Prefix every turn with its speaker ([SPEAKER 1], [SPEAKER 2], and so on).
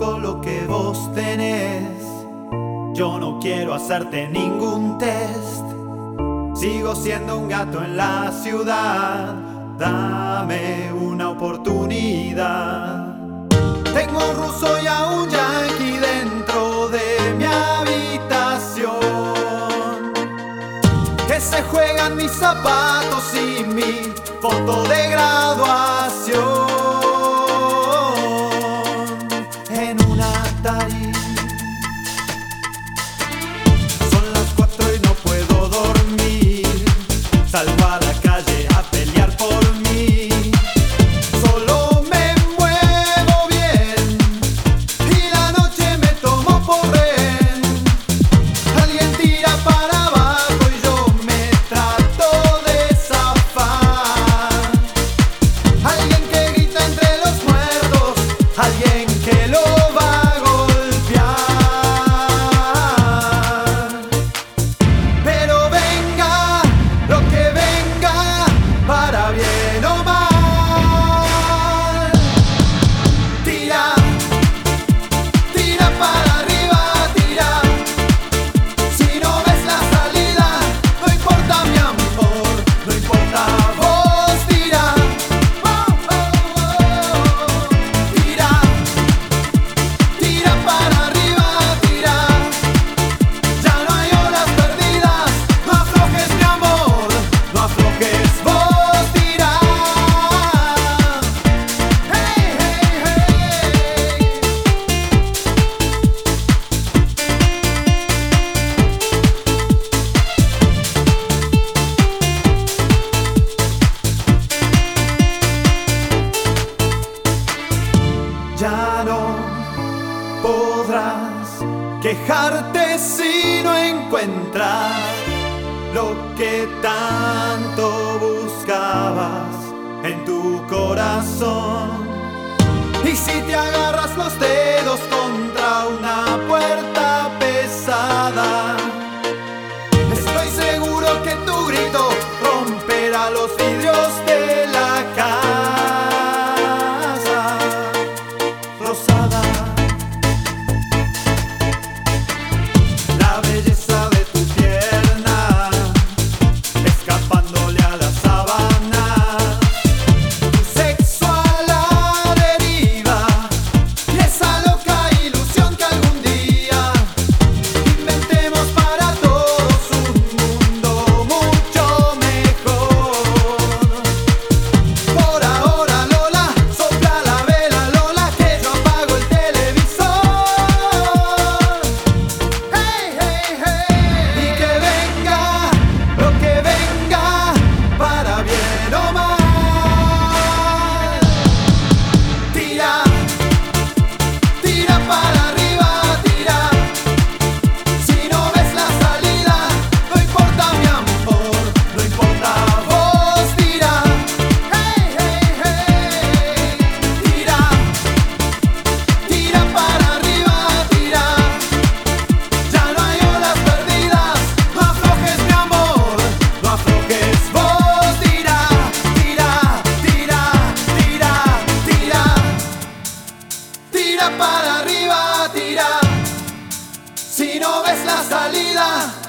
[SPEAKER 1] lo que vos tenés. Yo no quiero hacerte ningún test. Sigo siendo un gato en la ciudad. Dame una oportunidad. Tengo un ruso y a un yankee dentro de mi habitación. Que se juegan mis zapatos y mi foto de graduación. ya no podrás quejarte si no encuentras lo que tanto buscabas en tu corazón. Y si te agarras los dedos con salida.